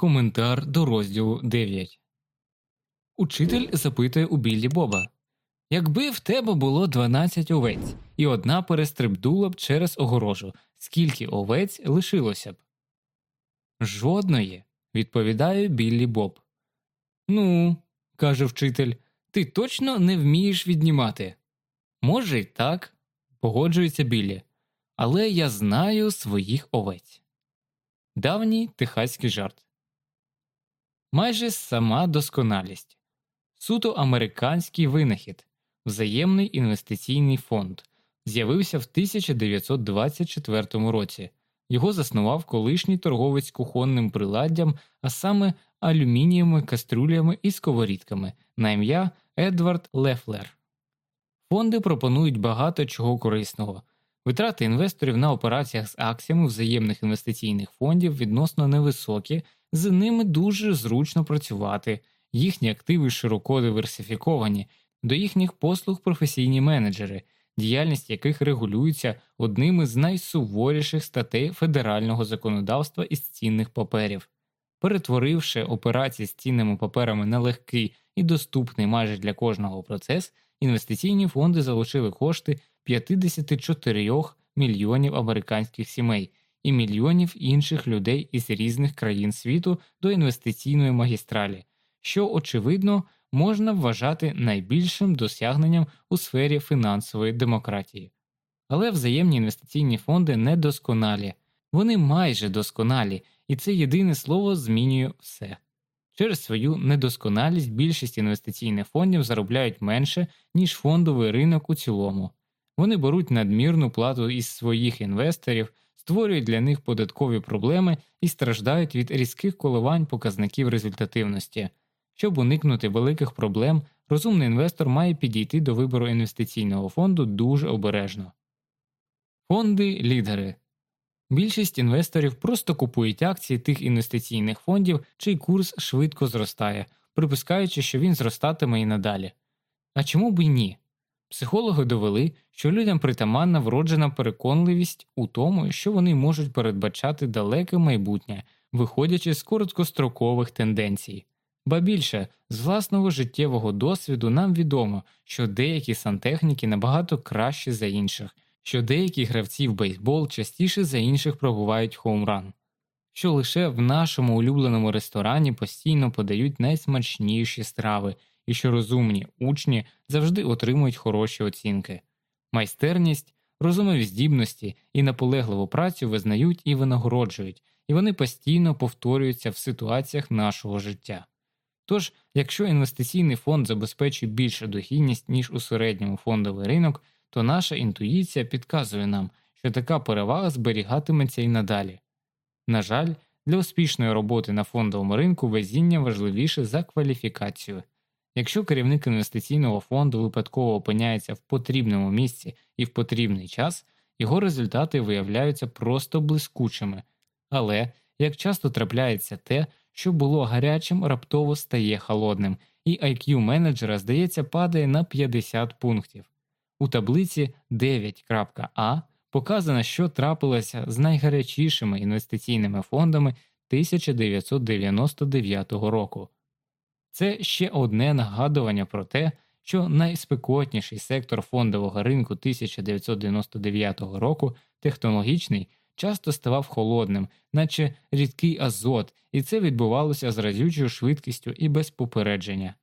Коментар до розділу 9 Учитель запитує у Біллі Боба Якби в тебе було 12 овець, і одна перестрибнула б через огорожу, скільки овець лишилося б? Жодної, відповідає Біллі Боб. Ну, каже вчитель, ти точно не вмієш віднімати. Може, й так, погоджується Біллі, але я знаю своїх овець. Давній техаський жарт. Майже сама досконалість. Суто американський винахід, взаємний інвестиційний фонд, з'явився в 1924 році. Його заснував колишній торговець кухонним приладдям, а саме алюмінієвими каструлями і сковорідками на ім'я Едвард Лефлер. Фонди пропонують багато чого корисного. Витрати інвесторів на операціях з акціями взаємних інвестиційних фондів відносно невисокі, з ними дуже зручно працювати, їхні активи широко диверсифіковані, до їхніх послуг професійні менеджери, діяльність яких регулюється одним із найсуворіших статей федерального законодавства із цінних паперів. Перетворивши операції з цінними паперами на легкий і доступний майже для кожного процес, інвестиційні фонди залучили кошти 54 мільйонів американських сімей і мільйонів інших людей із різних країн світу до інвестиційної магістралі, що, очевидно, можна вважати найбільшим досягненням у сфері фінансової демократії. Але взаємні інвестиційні фонди недосконалі, вони майже досконалі, і це єдине слово змінює все. Через свою недосконалість більшість інвестиційних фондів заробляють менше, ніж фондовий ринок у цілому. Вони беруть надмірну плату із своїх інвесторів, створюють для них податкові проблеми і страждають від різких коливань показників результативності. Щоб уникнути великих проблем, розумний інвестор має підійти до вибору інвестиційного фонду дуже обережно. Фонди лідери Більшість інвесторів просто купують акції тих інвестиційних фондів, чий курс швидко зростає, припускаючи, що він зростатиме і надалі. А чому б і ні? Психологи довели, що людям притаманна вроджена переконливість у тому, що вони можуть передбачати далеке майбутнє, виходячи з короткострокових тенденцій. Ба більше, з власного життєвого досвіду нам відомо, що деякі сантехніки набагато кращі за інших що деякі гравці в бейсбол частіше за інших пробувають хоумран, що лише в нашому улюбленому ресторані постійно подають найсмачніші страви і що розумні учні завжди отримують хороші оцінки. Майстерність, розумові здібності і наполегливу працю визнають і винагороджують, і вони постійно повторюються в ситуаціях нашого життя. Тож, якщо інвестиційний фонд забезпечує більшу дохідність, ніж у середньому фондовий ринок, то наша інтуїція підказує нам, що така перевага зберігатиметься і надалі. На жаль, для успішної роботи на фондовому ринку везіння важливіше за кваліфікацію. Якщо керівник інвестиційного фонду випадково опиняється в потрібному місці і в потрібний час, його результати виявляються просто блискучими, але як часто трапляється те, що було гарячим, раптово стає холодним, і IQ менеджера, здається, падає на 50 пунктів. У таблиці 9.a показано, що трапилося з найгарячішими інвестиційними фондами 1999 року. Це ще одне нагадування про те, що найспекотніший сектор фондового ринку 1999 року, технологічний, часто ставав холодним, наче рідкий азот, і це відбувалося з разючою швидкістю і без попередження.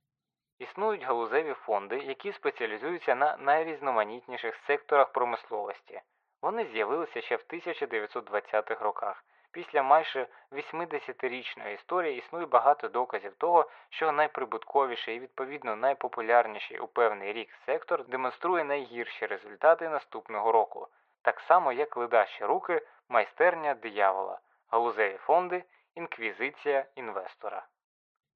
Існують галузеві фонди, які спеціалізуються на найрізноманітніших секторах промисловості. Вони з'явилися ще в 1920-х роках. Після майже 80-річної історії існує багато доказів того, що найприбутковіший і відповідно найпопулярніший у певний рік сектор демонструє найгірші результати наступного року, так само як ледащі руки, майстерня диявола, галузеві фонди, інквізиція інвестора.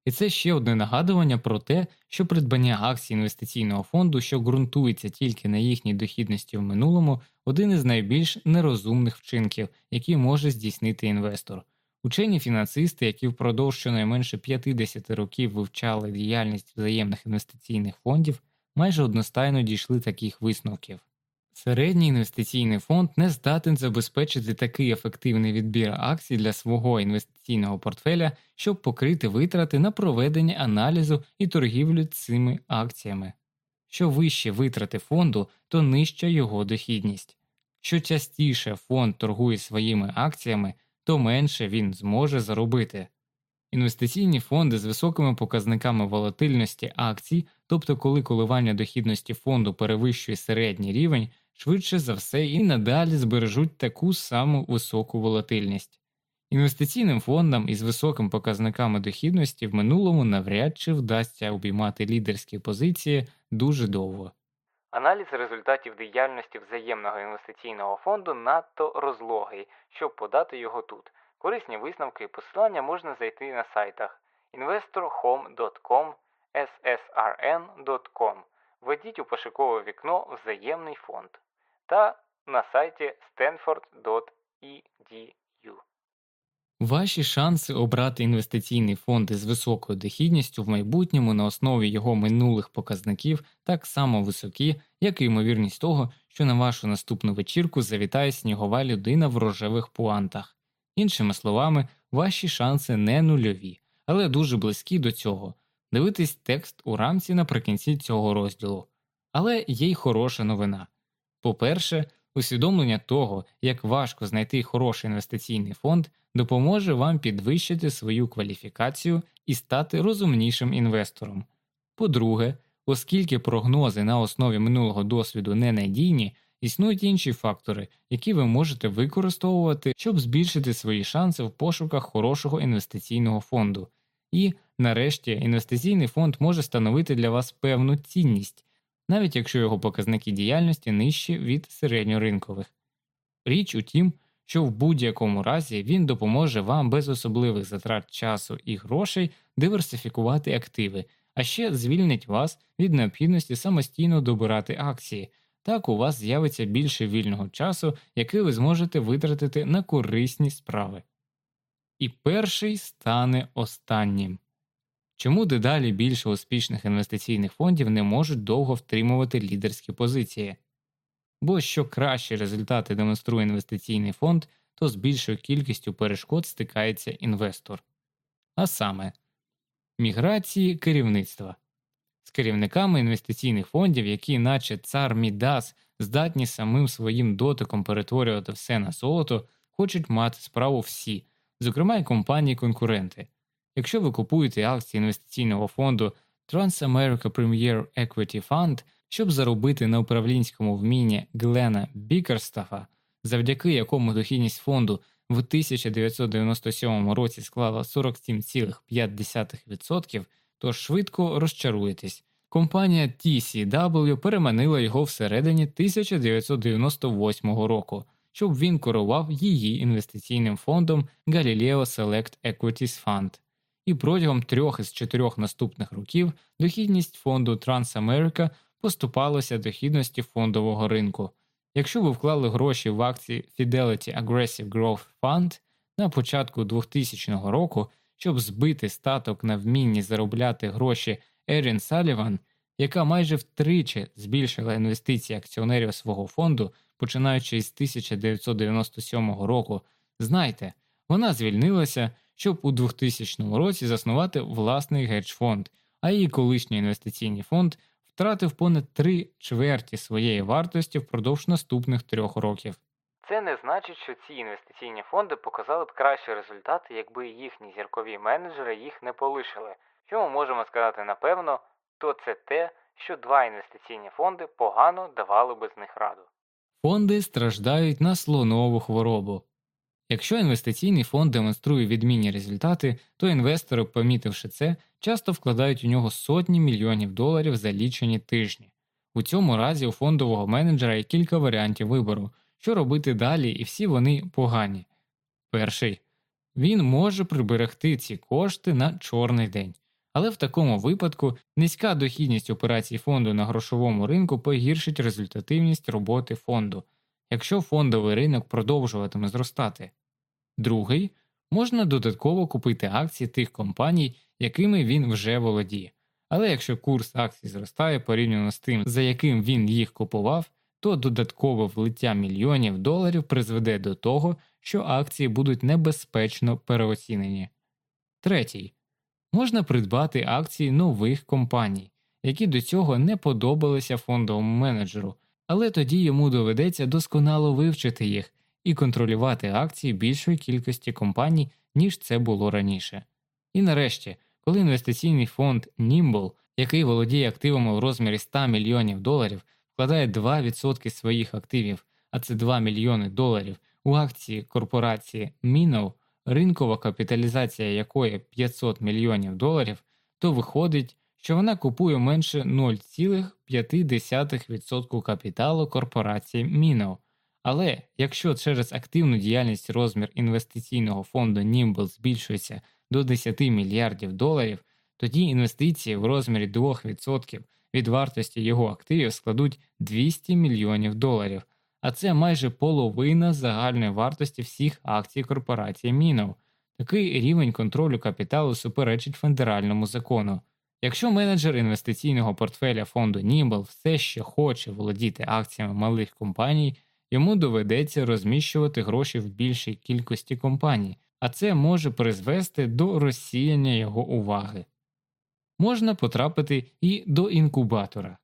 І це ще одне нагадування про те, що придбання акцій інвестиційного фонду, що ґрунтується тільки на їхній дохідності в минулому, один із найбільш нерозумних вчинків, які може здійснити інвестор. Учені фінансисти, які впродовж щонайменше 50 років вивчали діяльність взаємних інвестиційних фондів, майже одностайно дійшли таких висновків. Середній інвестиційний фонд не здатен забезпечити такий ефективний відбір акцій для свого інвестиційного інвестиційного портфеля, щоб покрити витрати на проведення аналізу і торгівлю цими акціями. Що вище витрати фонду, то нижча його дохідність. Що частіше фонд торгує своїми акціями, то менше він зможе заробити. Інвестиційні фонди з високими показниками волатильності акцій, тобто коли коливання дохідності фонду перевищує середній рівень, швидше за все і надалі збережуть таку саму високу волатильність. Інвестиційним фондам із високими показниками дохідності в минулому навряд чи вдасться обіймати лідерські позиції дуже довго. Аналіз результатів діяльності взаємного інвестиційного фонду надто розлогий, щоб подати його тут. Корисні висновки і посилання можна знайти на сайтах investorhome.com, ssrn.com. Введіть у пошукове вікно Взаємний фонд та на сайті stanford.edu. Ваші шанси обрати інвестиційний фонд із високою дохідністю в майбутньому на основі його минулих показників так само високі, як і ймовірність того, що на вашу наступну вечірку завітає снігова людина в рожевих пуантах. Іншими словами, ваші шанси не нульові, але дуже близькі до цього. Дивитись текст у рамці наприкінці цього розділу. Але є й хороша новина. По-перше, усвідомлення того, як важко знайти хороший інвестиційний фонд, допоможе вам підвищити свою кваліфікацію і стати розумнішим інвестором. По-друге, оскільки прогнози на основі минулого досвіду ненадійні, існують інші фактори, які ви можете використовувати, щоб збільшити свої шанси в пошуках хорошого інвестиційного фонду. І, нарешті, інвестиційний фонд може становити для вас певну цінність, навіть якщо його показники діяльності нижчі від середньоринкових. Річ у тім, що в будь-якому разі він допоможе вам без особливих затрат часу і грошей диверсифікувати активи, а ще звільнить вас від необхідності самостійно добирати акції. Так у вас з'явиться більше вільного часу, який ви зможете витратити на корисні справи. І перший стане останнім. Чому дедалі більше успішних інвестиційних фондів не можуть довго втримувати лідерські позиції? Бо що кращі результати демонструє інвестиційний фонд, то з більшою кількістю перешкод стикається інвестор. А саме міграції керівництва з керівниками інвестиційних фондів, які, наче цар Мідас, здатні самим своїм дотиком перетворювати все на золото, хочуть мати справу всі, зокрема й компанії-конкуренти. Якщо ви купуєте акції інвестиційного фонду Transamerica Premier Equity Fund, щоб заробити на управлінському вмінні Глена Бікерстафа, завдяки якому дохідність фонду в 1997 році склала 47,5%, то швидко розчаруєтесь. Компанія TCW переманила його всередині 1998 року, щоб він керував її інвестиційним фондом Galileo Select Equities Fund. І протягом трьох із чотирьох наступних років дохідність фонду Transamerica поступалася дохідності фондового ринку. Якщо ви вклали гроші в акції Fidelity Aggressive Growth Fund на початку 2000 року, щоб збити статок на вмінні заробляти гроші Ерін Саліван, яка майже втричі збільшила інвестиції акціонерів свого фонду, починаючи з 1997 року, знайте, вона звільнилася, щоб у 2000 році заснувати власний гедж-фонд, а її колишній інвестиційний фонд втратив понад три чверті своєї вартості впродовж наступних трьох років. Це не значить, що ці інвестиційні фонди показали б кращі результати, якби їхні зіркові менеджери їх не полишили. Що ми можемо сказати напевно, то це те, що два інвестиційні фонди погано давали би з них раду. Фонди страждають на слонову хворобу. Якщо інвестиційний фонд демонструє відмінні результати, то інвестори, помітивши це, часто вкладають у нього сотні мільйонів доларів за лічені тижні. У цьому разі у фондового менеджера є кілька варіантів вибору, що робити далі, і всі вони погані. Перший він може приберегти ці кошти на чорний день. Але в такому випадку низька дохідність операцій фонду на грошовому ринку погіршить результативність роботи фонду, якщо фондовий ринок продовжуватиме зростати. Другий можна додатково купити акції тих компаній, якими він вже володіє. Але якщо курс акцій зростає порівняно з тим, за яким він їх купував, то додаткове влиття мільйонів доларів призведе до того, що акції будуть небезпечно переоцінені. Третій можна придбати акції нових компаній, які до цього не подобалися фондовому менеджеру, але тоді йому доведеться досконало вивчити їх і контролювати акції більшої кількості компаній, ніж це було раніше. І нарешті, коли інвестиційний фонд Nimble, який володіє активами в розмірі 100 мільйонів доларів, вкладає 2% своїх активів, а це 2 мільйони доларів у акції корпорації Minnow, ринкова капіталізація якої 500 мільйонів доларів, то виходить, що вона купує менше 0,5% капіталу корпорації Minnow. Але якщо через активну діяльність розмір інвестиційного фонду Nimble збільшується до 10 мільярдів доларів, тоді інвестиції в розмірі 2% від вартості його активів складуть 200 мільйонів доларів, а це майже половина загальної вартості всіх акцій корпорації Мінов. Такий рівень контролю капіталу суперечить федеральному закону. Якщо менеджер інвестиційного портфеля фонду Nimble все ще хоче володіти акціями малих компаній, йому доведеться розміщувати гроші в більшій кількості компаній, а це може призвести до розсіяння його уваги. Можна потрапити і до інкубатора.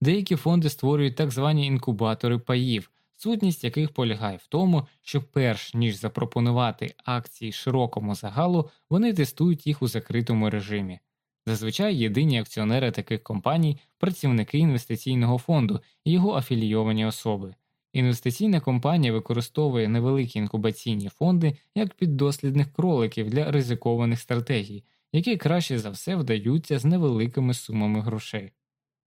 Деякі фонди створюють так звані інкубатори паїв, сутність яких полягає в тому, що перш ніж запропонувати акції широкому загалу, вони тестують їх у закритому режимі. Зазвичай єдині акціонери таких компаній працівники інвестиційного фонду і його афілійовані особи. Інвестиційна компанія використовує невеликі інкубаційні фонди як піддослідних кроликів для ризикованих стратегій, які краще за все вдаються з невеликими сумами грошей.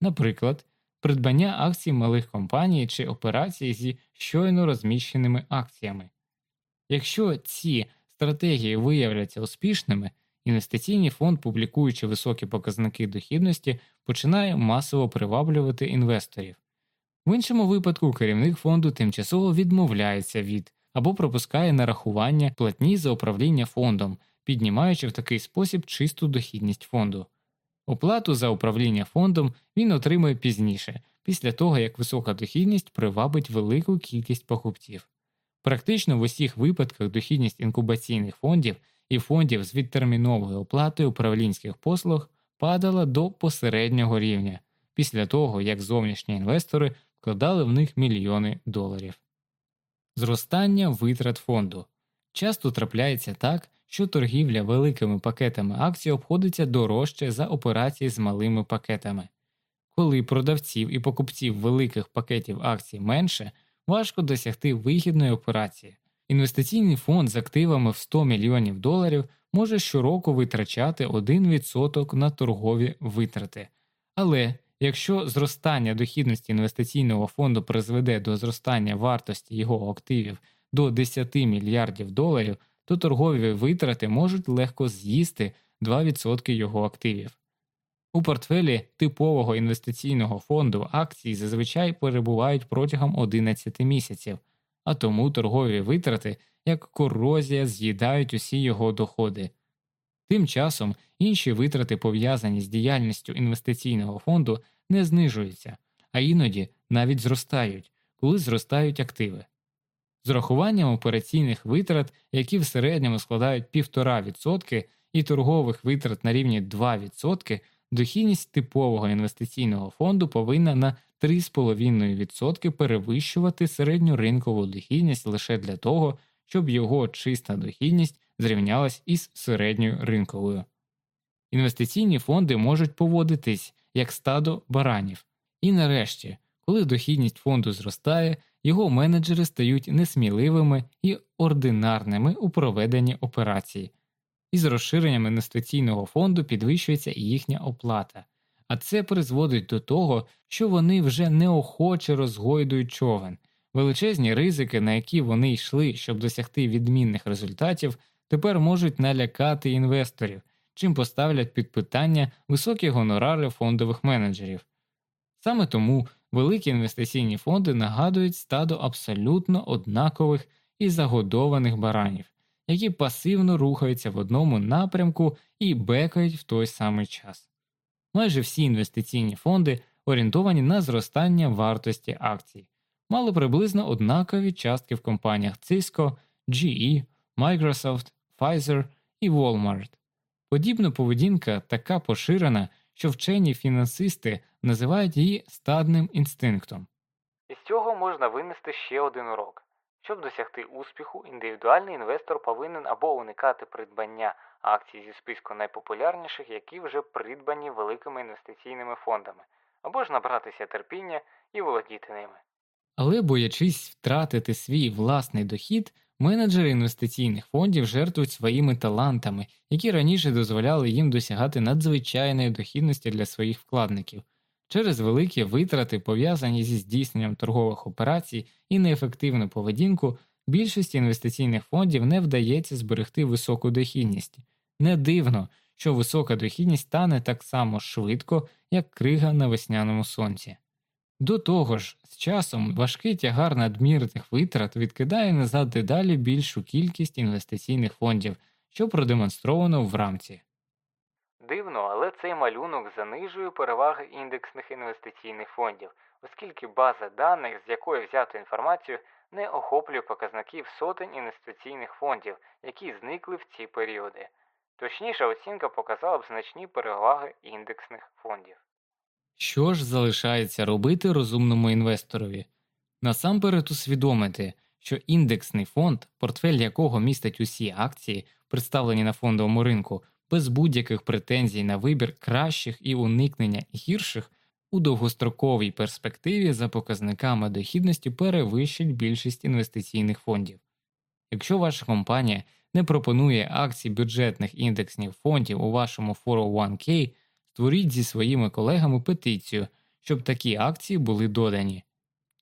Наприклад, придбання акцій малих компаній чи операції зі щойно розміщеними акціями. Якщо ці стратегії виявляться успішними, інвестиційний фонд, публікуючи високі показники дохідності, починає масово приваблювати інвесторів. В іншому випадку керівник фонду тимчасово відмовляється від або пропускає нарахування платні за управління фондом, піднімаючи в такий спосіб чисту дохідність фонду. Оплату за управління фондом він отримує пізніше, після того як висока дохідність привабить велику кількість покупців. Практично в усіх випадках дохідність інкубаційних фондів і фондів з відтерміновою оплатою управлінських послуг падала до посереднього рівня після того, як зовнішні інвестори вкладали в них мільйони доларів. Зростання витрат фонду часто трапляється так, що торгівля великими пакетами акцій обходиться дорожче за операції з малими пакетами. Коли продавців і покупців великих пакетів акцій менше, важко досягти вигідної операції. Інвестиційний фонд з активами в 100 мільйонів доларів може щороку витрачати 1% на торгові витрати. Але якщо зростання дохідності інвестиційного фонду призведе до зростання вартості його активів до 10 мільярдів доларів, то торгові витрати можуть легко з'їсти 2% його активів. У портфелі типового інвестиційного фонду акції зазвичай перебувають протягом 11 місяців, а тому торгові витрати як корозія з'їдають усі його доходи. Тим часом інші витрати, пов'язані з діяльністю інвестиційного фонду, не знижуються, а іноді навіть зростають, коли зростають активи. З урахуванням операційних витрат, які в середньому складають 1,5% і торгових витрат на рівні 2%, дохідність типового інвестиційного фонду повинна на 3,5% перевищувати середню ринкову дохідність лише для того, щоб його чиста дохідність зрівнялась із середньою ринковою. Інвестиційні фонди можуть поводитись як стадо баранів. І нарешті, коли дохідність фонду зростає, його менеджери стають несміливими і ординарними у проведенні операцій. Із розширенням інвестиційного фонду підвищується і їхня оплата, а це призводить до того, що вони вже неохоче розгойдують човен. Величезні ризики, на які вони йшли, щоб досягти відмінних результатів, тепер можуть налякати інвесторів, чим поставлять під питання високі гонорари фондових менеджерів. Саме тому великі інвестиційні фонди нагадують стадо абсолютно однакових і загодованих баранів, які пасивно рухаються в одному напрямку і бекають в той самий час. Майже всі інвестиційні фонди орієнтовані на зростання вартості акцій, мали приблизно однакові частки в компаніях Cisco, GE, Microsoft, Pfizer і Walmart. Подібна поведінка така поширена, що вчені фінансисти називають її стадним інстинктом. Із цього можна винести ще один урок. Щоб досягти успіху, індивідуальний інвестор повинен або уникати придбання акцій зі списку найпопулярніших, які вже придбані великими інвестиційними фондами, або ж набратися терпіння і володіти ними. Але боячись втратити свій власний дохід, менеджери інвестиційних фондів жертвують своїми талантами, які раніше дозволяли їм досягати надзвичайної дохідності для своїх вкладників. Через великі витрати, пов'язані зі здійсненням торгових операцій і неефективну поведінку, більшості інвестиційних фондів не вдається зберегти високу дохідність. Не дивно, що висока дохідність стане так само швидко, як крига на весняному сонці. До того ж, з часом важкий тягар надмірних витрат відкидає назад дедалі більшу кількість інвестиційних фондів, що продемонстровано в рамці. Дивно, але цей малюнок занижує переваги індексних інвестиційних фондів, оскільки база даних, з якої взято інформацію, не охоплює показників сотень інвестиційних фондів, які зникли в ці періоди. Точніша оцінка показала б значні переваги індексних фондів. Що ж залишається робити розумному інвесторові? Насамперед усвідомити, що індексний фонд, портфель якого містить усі акції, представлені на фондовому ринку, без будь-яких претензій на вибір кращих і уникнення гірших, у довгостроковій перспективі за показниками дохідності перевищить більшість інвестиційних фондів. Якщо ваша компанія не пропонує акцій бюджетних індексних фондів у вашому 401k, створіть зі своїми колегами петицію, щоб такі акції були додані.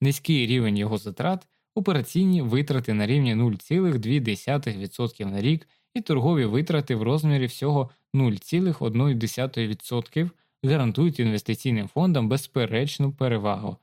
Низький рівень його затрат, операційні витрати на рівні 0,2% на рік і торгові витрати в розмірі всього 0,1% гарантують інвестиційним фондам безперечну перевагу.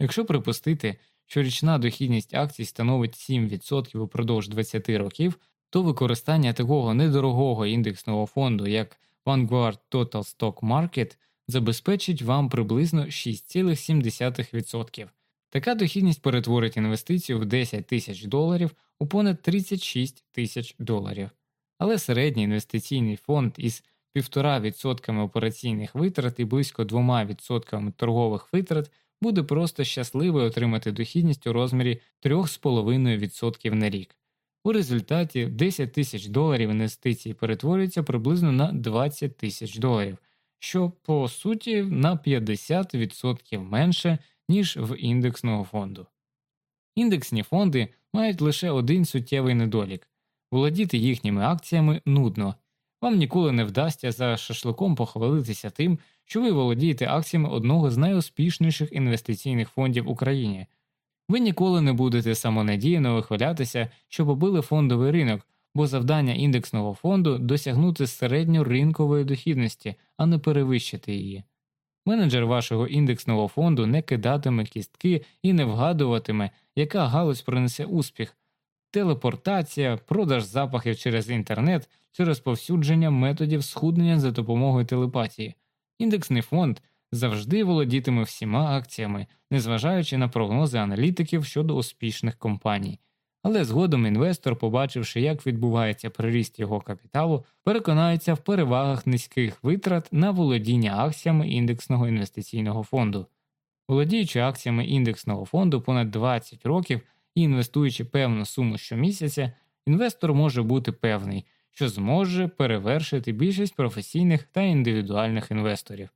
Якщо припустити, що річна дохідність акцій становить 7% упродовж 20 років, то використання такого недорогого індексного фонду, як Vanguard Total Stock Market, забезпечить вам приблизно 6,7%. Така дохідність перетворить інвестицію в 10 тисяч доларів у понад 36 тисяч доларів. Але середній інвестиційний фонд із 1,5% операційних витрат і близько 2% торгових витрат буде просто щасливий отримати дохідність у розмірі 3,5% на рік. У результаті 10 тисяч доларів інвестицій перетворюється приблизно на 20 тисяч доларів, що по суті на 50% менше, ніж в індексного фонду. Індексні фонди мають лише один суттєвий недолік володіти їхніми акціями нудно. Вам ніколи не вдасться за шашликом похвалитися тим, що ви володієте акціями одного з найуспішніших інвестиційних фондів в Україні. Ви ніколи не будете самонадіяно вихвалятися, що побили фондовий ринок, бо завдання індексного фонду досягнути середньоринкової дохідності, а не перевищити її. Менеджер вашого індексного фонду не кидатиме кістки і не вгадуватиме, яка галузь принесе успіх, телепортація, продаж запахів через інтернет чи розповсюдження методів схуднення за допомогою телепатії. Індексний фонд завжди володітиме всіма акціями, незважаючи на прогнози аналітиків щодо успішних компаній. Але згодом інвестор, побачивши, як відбувається приріст його капіталу, переконається в перевагах низьких витрат на володіння акціями індексного інвестиційного фонду. Володіючи акціями індексного фонду понад 20 років і інвестуючи певну суму щомісяця, інвестор може бути певний, що зможе перевершити більшість професійних та індивідуальних інвесторів.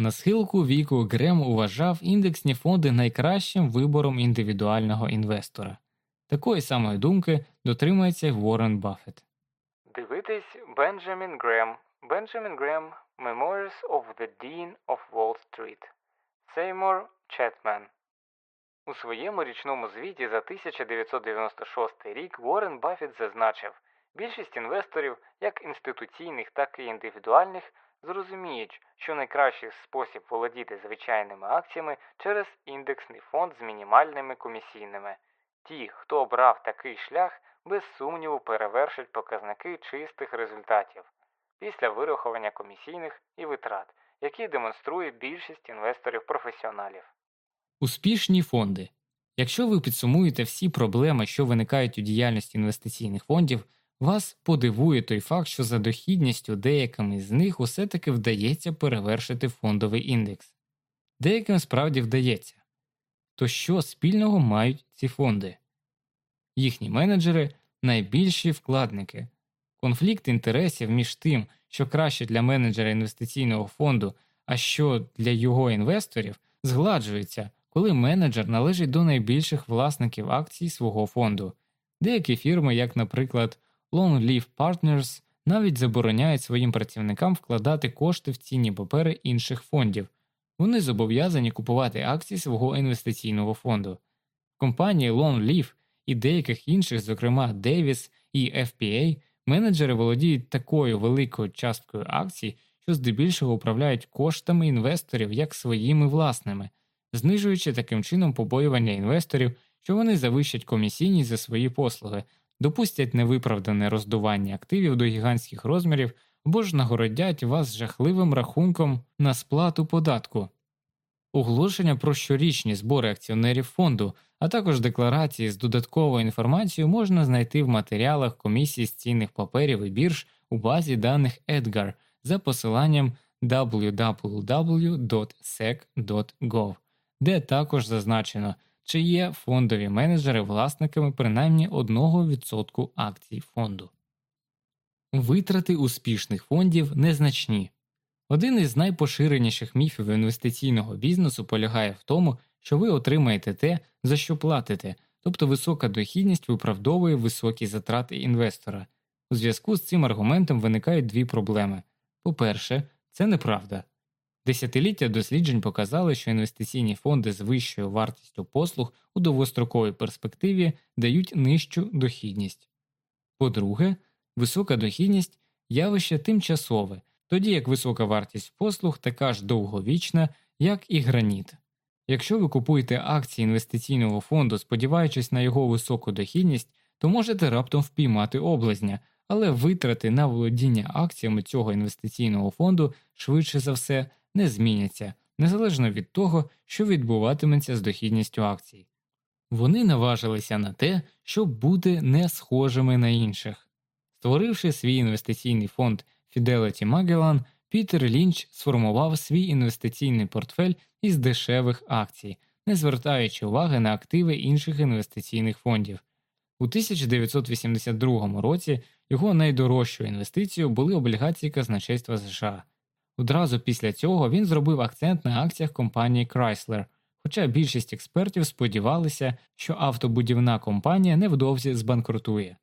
На схилку віку Грем вважав індексні фонди найкращим вибором індивідуального інвестора. Такої самої думки дотримується Уоррен Баффет. Дивитись Бенджамін Грем. Бенджамін Грем Memoirs of the Dean of Wall Street. Сеймор Четмен. У своєму річному звіті за 1996 рік Уоррен Баффет зазначив, більшість інвесторів, як інституційних, так і індивідуальних, зрозуміють, що найкращий спосіб володіти звичайними акціями через індексний фонд з мінімальними комісійними. Ті, хто обрав такий шлях, без сумніву перевершать показники чистих результатів після вирахування комісійних і витрат, які демонструє більшість інвесторів професіоналів. Успішні фонди. Якщо ви підсумуєте всі проблеми, що виникають у діяльності інвестиційних фондів, вас подивує той факт, що за дохідністю деяким з них усе таки вдається перевершити фондовий індекс. Деяким справді вдається. То що спільного мають ці фонди? Їхні менеджери найбільші вкладники. Конфлікт інтересів між тим, що краще для менеджера інвестиційного фонду, а що для його інвесторів, згладжується, коли менеджер належить до найбільших власників акцій свого фонду. Деякі фірми, як, наприклад, Long Leaf Partners, навіть забороняють своїм працівникам вкладати кошти в цінні папери інших фондів. Вони зобов'язані купувати акції свого інвестиційного фонду. Компанії Long Leaf і деяких інших, зокрема Davis і FPA, менеджери володіють такою великою часткою акцій, що здебільшого управляють коштами інвесторів як своїми власними, знижуючи таким чином побоювання інвесторів, що вони завищать комісійність за свої послуги, допустять невиправдане роздування активів до гігантських розмірів або ж нагородять вас жахливим рахунком на сплату податку. Оголошення про щорічні збори акціонерів фонду, а також декларації з додатковою інформацією можна знайти в матеріалах комісії з цінних паперів і бірж у базі даних EDGAR за посиланням www.sec.gov, де також зазначено, чи є фондові менеджери власниками принаймні 1% акцій фонду. Витрати успішних фондів незначні. Один із найпоширеніших міфів інвестиційного бізнесу полягає в тому, що ви отримаєте те, за що платите, тобто висока дохідність виправдовує високі затрати інвестора. У зв'язку з цим аргументом виникають дві проблеми. По-перше, це неправда. Десятиліття досліджень показали, що інвестиційні фонди з вищою вартістю послуг у довгостроковій перспективі дають нижчу дохідність. По-друге, висока дохідність явище тимчасове, тоді як висока вартість послуг така ж довговічна, як і граніт. Якщо ви купуєте акції інвестиційного фонду, сподіваючись на його високу дохідність, то можете раптом впіймати облазня, але витрати на володіння акціями цього інвестиційного фонду швидше за все не зміняться, незалежно від того, що відбуватиметься з дохідністю акцій. Вони наважилися на те, щоб бути не схожими на інших. Створивши свій інвестиційний фонд Fidelity Magellan, Пітер Лінч сформував свій інвестиційний портфель із дешевих акцій, не звертаючи уваги на активи інших інвестиційних фондів. У 1982 році його найдорожчою інвестицією були облігації казначейства США. Одразу після цього він зробив акцент на акціях компанії Chrysler, хоча більшість експертів сподівалися, що автобудівна компанія невдовзі збанкрутує.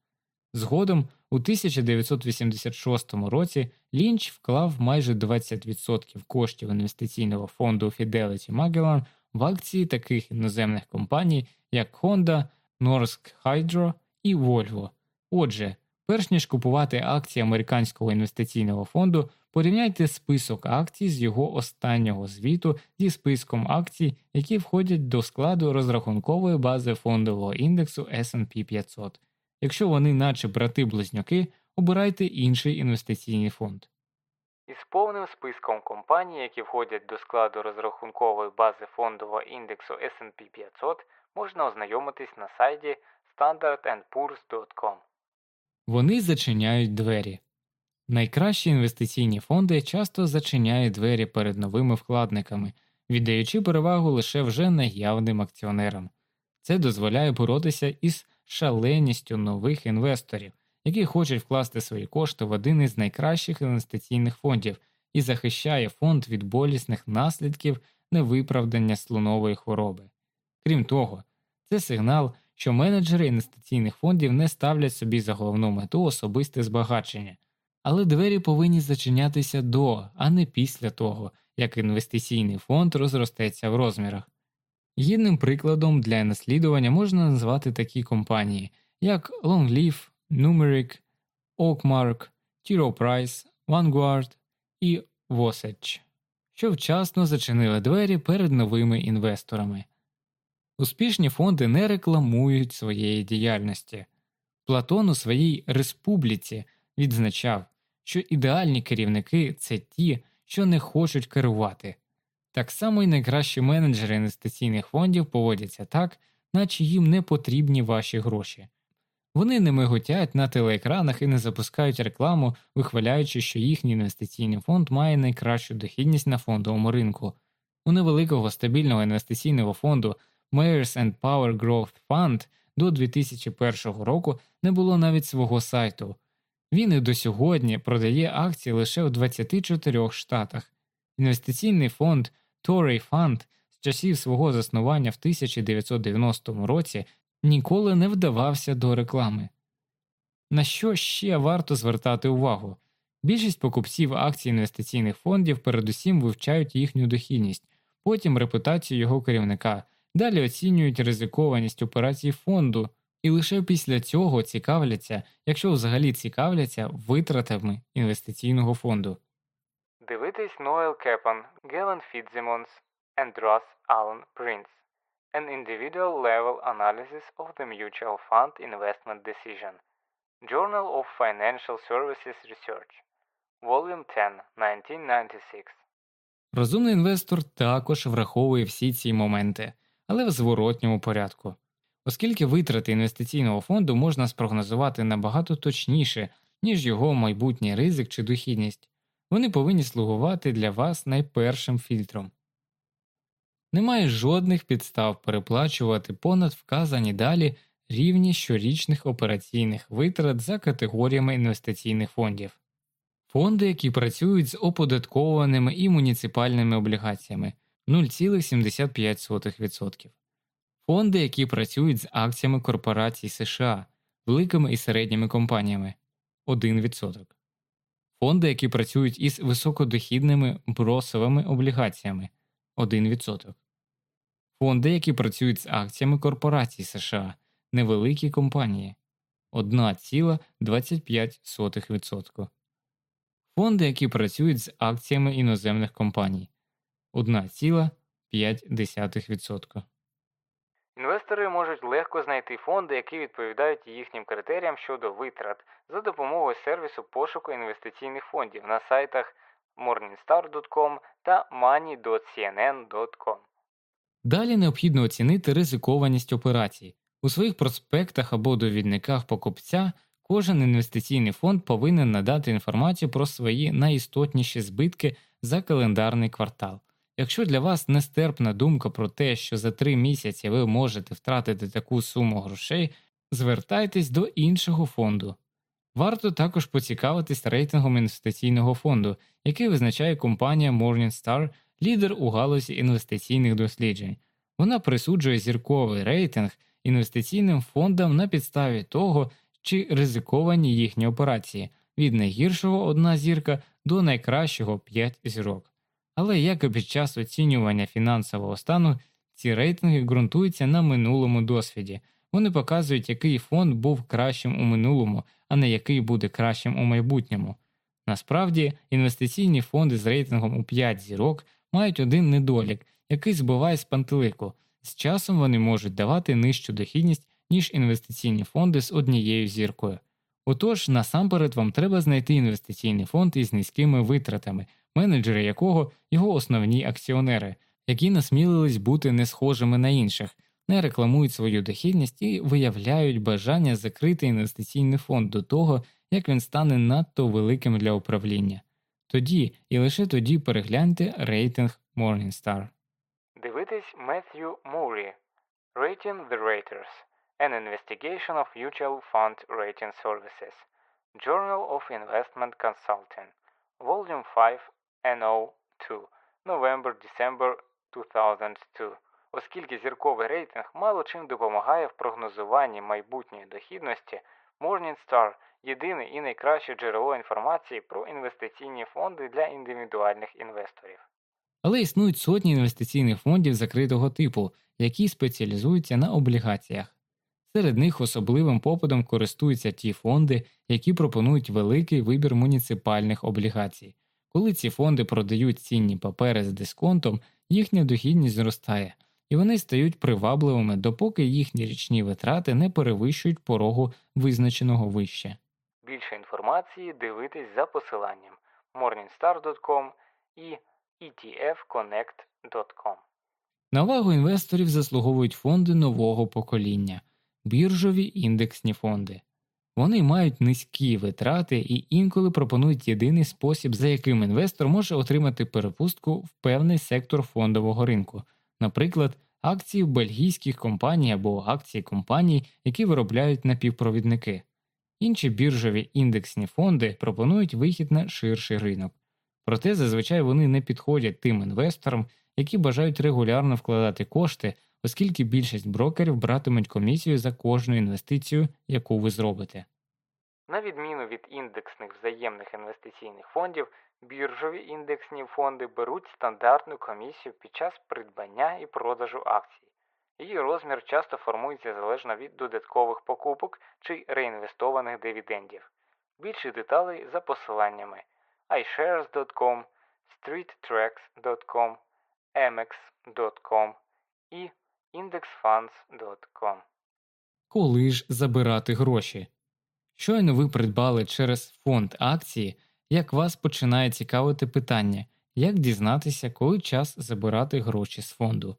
Згодом, у 1986 році Лінч вклав майже 20% коштів інвестиційного фонду Fidelity Magellan в акції таких іноземних компаній, як Honda, Norsk Hydro і Volvo. Отже, перш ніж купувати акції американського інвестиційного фонду, порівняйте список акцій з його останнього звіту зі списком акцій, які входять до складу розрахункової бази фондового індексу SP 500. Якщо вони, наче брати-близнюки, обирайте інший інвестиційний фонд. Із повним списком компаній, які входять до складу розрахункової бази фондового індексу SP 500, можна ознайомитись на сайті standardandpoors.com. Вони зачиняють двері. Найкращі інвестиційні фонди часто зачиняють двері перед новими вкладниками, віддаючи перевагу лише вже наявним акціонерам. Це дозволяє боротися із шаленістю нових інвесторів, які хочуть вкласти свої кошти в один із найкращих інвестиційних фондів і захищає фонд від болісних наслідків невиправдання слонової хвороби. Крім того, це сигнал, що менеджери інвестиційних фондів не ставлять собі за головну мету особисте збагачення, але двері повинні зачинятися до, а не після того, як інвестиційний фонд розростеться в розмірах. Гідним прикладом для наслідування можна назвати такі компанії, як Longleaf, Numeric, Oakmark, T. Price, Vanguard і Wasatch, що вчасно зачинили двері перед новими інвесторами. Успішні фонди не рекламують своєї діяльності. Платон у своїй республіці відзначав, що ідеальні керівники це ті, що не хочуть керувати. Так само і найкращі менеджери інвестиційних фондів поводяться так, наче їм не потрібні ваші гроші. Вони не миготять на телеекранах і не запускають рекламу, вихваляючи, що їхній інвестиційний фонд має найкращу дохідність на фондовому ринку. У невеликого стабільного інвестиційного фонду Mayors and Power Growth Fund до 2001 року не було навіть свого сайту. Він і до сьогодні продає акції лише у 24 штатах. Інвестиційний фонд Torrey Fund з часів свого заснування в 1990 році ніколи не вдавався до реклами. На що ще варто звертати увагу? Більшість покупців акцій інвестиційних фондів передусім вивчають їхню дохідність, потім репутацію його керівника, далі оцінюють ризикованість операцій фонду і лише після цього цікавляться, якщо взагалі цікавляться витратами інвестиційного фонду. Дивитись Ноел Кепан, Гелен and Ross Allen Prince. An individual level analysis of the mutual fund investment decision. Journal of Financial Services Research. Volume 10, 1996. Розумний інвестор також враховує всі ці моменти, але в зворотньому порядку. Оскільки витрати інвестиційного фонду можна спрогнозувати набагато точніше, ніж його майбутній ризик чи дохідність, вони повинні слугувати для вас найпершим фільтром. Немає жодних підстав переплачувати понад вказані далі рівні щорічних операційних витрат за категоріями інвестиційних фондів. Фонди, які працюють з оподаткованими і муніципальними облігаціями 0,75%. Фонди, які працюють з акціями корпорацій США, великими і середніми компаніями 1%. Фонди, які працюють із високодохідними бросовими облігаціями 1%. Фонди, які працюють з акціями корпорацій США, невеликі компанії 1,25%. Фонди, які працюють з акціями іноземних компаній 1,5%. Інвестори можуть легко знайти фонди, які відповідають їхнім критеріям щодо витрат за допомогою сервісу пошуку інвестиційних фондів на сайтах morningstar.com та money.cnn.com. Далі необхідно оцінити ризикованість операцій. У своїх проспектах або довідниках покупця кожен інвестиційний фонд повинен надати інформацію про свої найістотніші збитки за календарний квартал. Якщо для вас нестерпна думка про те, що за три місяці ви можете втратити таку суму грошей, звертайтесь до іншого фонду. Варто також поцікавитись рейтингом інвестиційного фонду, який визначає компанія Morningstar, лідер у галузі інвестиційних досліджень. Вона присуджує зірковий рейтинг інвестиційним фондам на підставі того, чи ризиковані їхні операції від найгіршого одна зірка до найкращого 5 зірок. Але як і під час оцінювання фінансового стану, ці рейтинги ґрунтуються на минулому досвіді. Вони показують, який фонд був кращим у минулому, а не який буде кращим у майбутньому. Насправді, інвестиційні фонди з рейтингом у 5 зірок мають один недолік, який збиває з пантелику. З часом вони можуть давати нижчу дохідність, ніж інвестиційні фонди з однією зіркою. Отож, насамперед вам треба знайти інвестиційний фонд із низькими витратами, менеджери якого його основні акціонери, які насмілились бути не схожими на інших, не рекламують свою дохідність і виявляють бажання закрити інвестиційний фонд до того, як він стане надто великим для управління. Тоді і лише тоді перегляньте рейтинг Morningstar. Дивитись Меттью Мурі Rating the Raters An Investigation of Mutual Fund Rating Services Journal of Investment Consulting Volume 5 NO2 November-December 2002 Оскільки зірковий рейтинг мало чим допомагає в прогнозуванні майбутньої дохідності, Morningstar – єдине і найкраще джерело інформації про інвестиційні фонди для індивідуальних інвесторів. Але існують сотні інвестиційних фондів закритого типу, які спеціалізуються на облігаціях. Серед них особливим попитом користуються ті фонди, які пропонують великий вибір муніципальних облігацій. Коли ці фонди продають цінні папери з дисконтом, їхня дохідність зростає, і вони стають привабливими, допоки їхні річні витрати не перевищують порогу визначеного вище. Більше інформації дивитись за посиланням morningstar.com і etfconnect.com. На увагу інвесторів заслуговують фонди нового покоління, біржові індексні фонди. Вони мають низькі витрати і інколи пропонують єдиний спосіб, за яким інвестор може отримати перепустку в певний сектор фондового ринку, наприклад, акції бельгійських компаній або акції компаній, які виробляють напівпровідники. Інші біржові індексні фонди пропонують вихід на ширший ринок, проте зазвичай вони не підходять тим інвесторам, які бажають регулярно вкладати кошти, оскільки більшість брокерів братимуть комісію за кожну інвестицію, яку ви зробите. На відміну від індексних взаємних інвестиційних фондів, біржові індексні фонди беруть стандартну комісію під час придбання і продажу акцій. Її розмір часто формується залежно від додаткових покупок чи реінвестованих дивідендів. Більше деталей за посиланнями iShares.com, StreetTracks.com, Amex.com і IndexFunds.com. Коли ж забирати гроші? Щойно ви придбали через фонд акції, як вас починає цікавити питання, як дізнатися, коли час забирати гроші з фонду.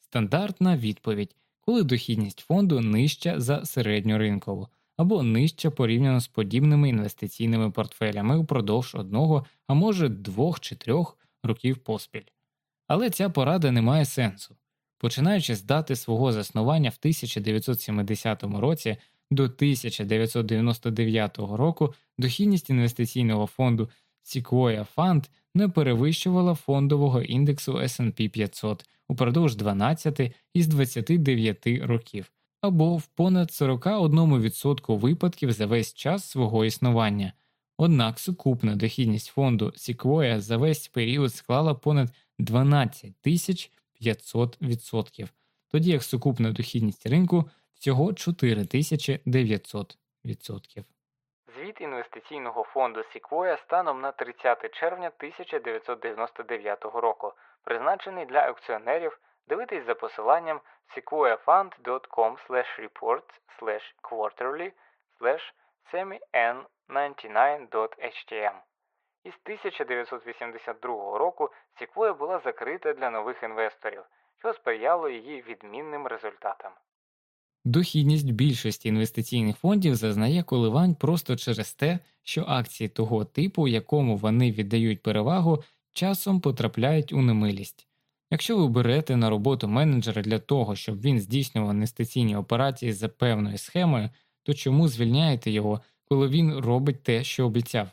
Стандартна відповідь, коли дохідність фонду нижча за середньоринкову або нижча порівняно з подібними інвестиційними портфелями упродовж одного, а може двох чи трьох років поспіль. Але ця порада не має сенсу. Починаючи з дати свого заснування в 1970 році до 1999 року, дохідність інвестиційного фонду Sequoia Fund не перевищувала фондового індексу SP 500 упродовж 12 із 29 років, або в понад 41% випадків за весь час свого існування. Однак сукупна дохідність фонду Sequoia за весь період склала понад 12 тисяч 500%, тоді як сукупна дохідність ринку всього 4900%. Звіт інвестиційного фонду Sequoia станом на 30 червня 1999 року, призначений для акціонерів. Дивитись за посиланням sequoiafund.com reports quarterly semi-n99.htm. Із 1982 року Sequoia була закрита для нових інвесторів, що сприяло її відмінним результатам. Дохідність більшості інвестиційних фондів зазнає коливань просто через те, що акції того типу, якому вони віддають перевагу, часом потрапляють у немилість. Якщо ви берете на роботу менеджера для того, щоб він здійснював інвестиційні операції за певною схемою, то чому звільняєте його, коли він робить те, що обіцяв?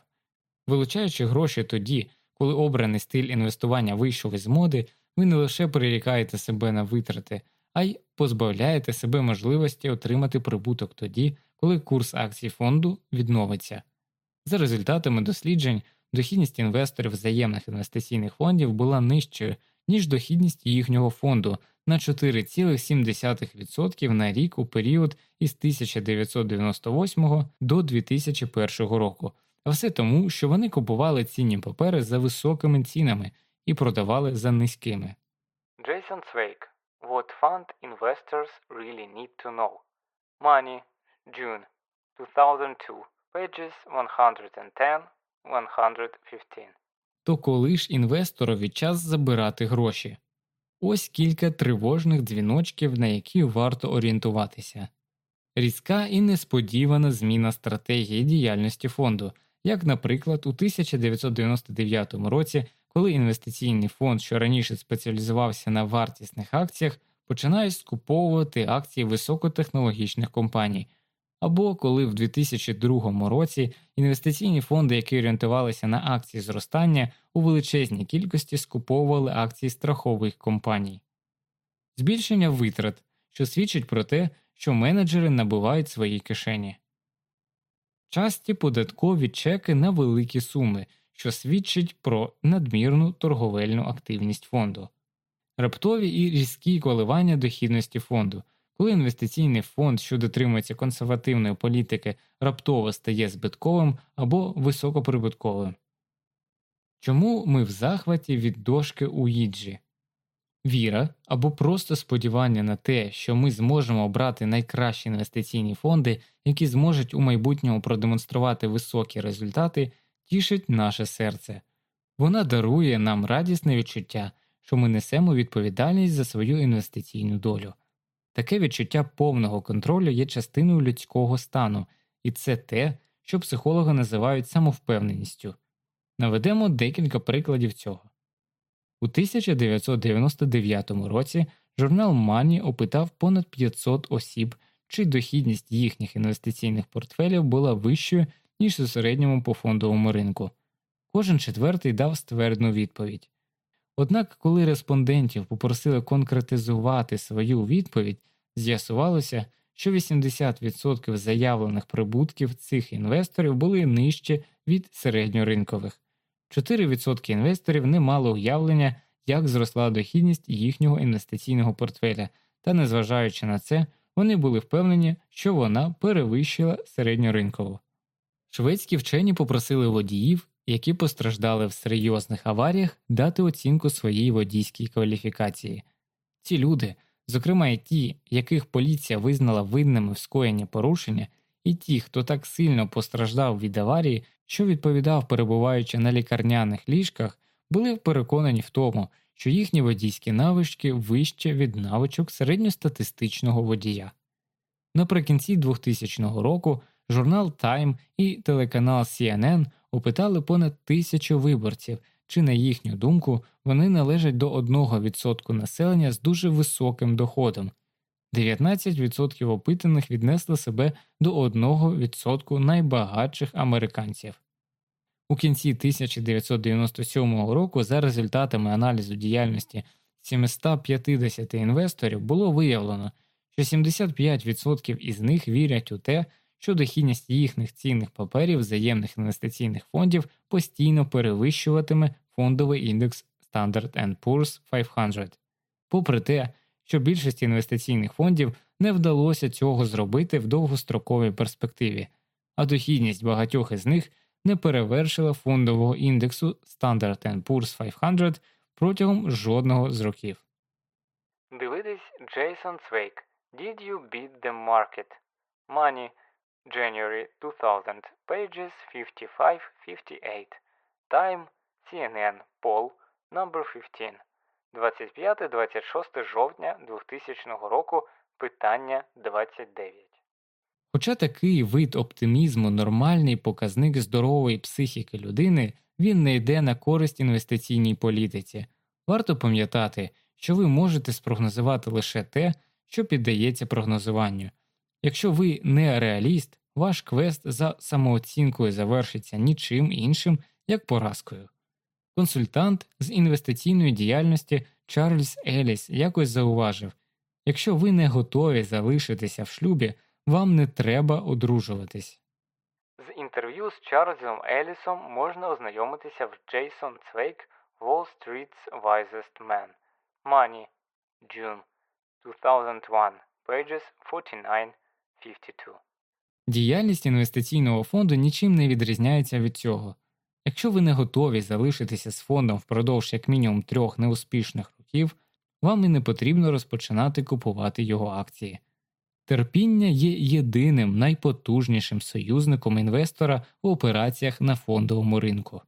Вилучаючи гроші тоді, коли обраний стиль інвестування вийшов із моди, ви не лише прирікаєте себе на витрати, а й позбавляєте себе можливості отримати прибуток тоді, коли курс акцій фонду відновиться. За результатами досліджень, дохідність інвесторів взаємних інвестиційних фондів була нижчою, ніж дохідність їхнього фонду на 4,7% на рік у період із 1998 до 2001 року, а все тому, що вони купували цінні папери за високими цінами і продавали за низькими. Джейсон Цвейк What fund investors really need to know. Money, June 2002, pages 110-115. То коли ж інвесторові час забирати гроші? Ось кілька тривожних дзвіночків, на які варто орієнтуватися. Різка і несподівана зміна стратегії діяльності фонду, як, наприклад, у 1999 році коли інвестиційний фонд, що раніше спеціалізувався на вартісних акціях, починає скуповувати акції високотехнологічних компаній, або коли в 2002 році інвестиційні фонди, які орієнтувалися на акції зростання, у величезній кількості скуповували акції страхових компаній, збільшення витрат, що свідчить про те, що менеджери набувають свої кишені. Часті податкові чеки на великі суми, що свідчить про надмірну торговельну активність фонду, раптові і різкі коливання дохідності фонду, коли інвестиційний фонд, що дотримується консервативної політики, раптово стає збитковим або високоприбутковим. Чому ми в захваті від дошки у їджі? Віра або просто сподівання на те, що ми зможемо обрати найкращі інвестиційні фонди, які зможуть у майбутньому продемонструвати високі результати, тішить наше серце, вона дарує нам радісне відчуття, що ми несемо відповідальність за свою інвестиційну долю. Таке відчуття повного контролю є частиною людського стану, і це те, що психологи називають самовпевненістю. Наведемо декілька прикладів цього. У 1999 році журнал Money опитав понад 500 осіб, чи дохідність їхніх інвестиційних портфелів була вищою, ніж у середньому по фондовому ринку. Кожен четвертий дав ствердну відповідь. Однак, коли респондентів попросили конкретизувати свою відповідь, з'ясувалося, що 80% заявлених прибутків цих інвесторів були нижче від середньоринкових. 4% інвесторів не мали уявлення, як зросла дохідність їхнього інвестиційного портфеля, та, незважаючи на це, вони були впевнені, що вона перевищила середньоринкову. Шведські вчені попросили водіїв, які постраждали в серйозних аваріях, дати оцінку своїй водійській кваліфікації. Ці люди, зокрема і ті, яких поліція визнала винними в скоєнні порушення, і ті, хто так сильно постраждав від аварії, що відповідав, перебуваючи на лікарняних ліжках, були переконані в тому, що їхні водійські навички вище від навичок середньостатистичного водія. Наприкінці 2000 року журнал Time і телеканал CNN опитали понад тисячу виборців, чи, на їхню думку, вони належать до 1% населення з дуже високим доходом. 19% опитаних віднесли себе до 1% найбагатших американців. У кінці 1997 року, за результатами аналізу діяльності 750 інвесторів, було виявлено, що 75% із них вірять у те, що дохідність їхніх цінних паперів взаємних інвестиційних фондів постійно перевищуватиме фондовий індекс Standard Poor's 500. Попри те, що більшість інвестиційних фондів не вдалося цього зробити в довгостроковій перспективі, а дохідність багатьох із них не перевершила фондового індексу Standard Poor's 500 протягом жодного з років. Дивитись Джейсон Цвейк. Did you beat the market? Money. January 2000. Pages 55-58. Time. CNN. Poll. Number 15. 25-26 жовтня 2000 року. Питання 29. Хоча такий вид оптимізму нормальний показник здорової психіки людини, він не йде на користь інвестиційній політиці. Варто пам'ятати, що ви можете спрогнозувати лише те, що піддається прогнозуванню. Якщо ви не реаліст, ваш квест за самооцінкою завершиться нічим іншим, як поразкою. Консультант з інвестиційної діяльності Чарльз Еліс якось зауважив якщо ви не готові залишитися в шлюбі, вам не треба одружуватись. З інтерв'ю з Чарльзом Елісом можна ознайомитися в Джейсон Цвейк Wall Street's Wisest Man. Money. June 2001. Pages 49-52. Діяльність інвестиційного фонду нічим не відрізняється від цього. Якщо ви не готові залишитися з фондом впродовж як мінімум трьох неуспішних років, вам і не потрібно розпочинати купувати його акції. Терпіння є єдиним найпотужнішим союзником інвестора у операціях на фондовому ринку.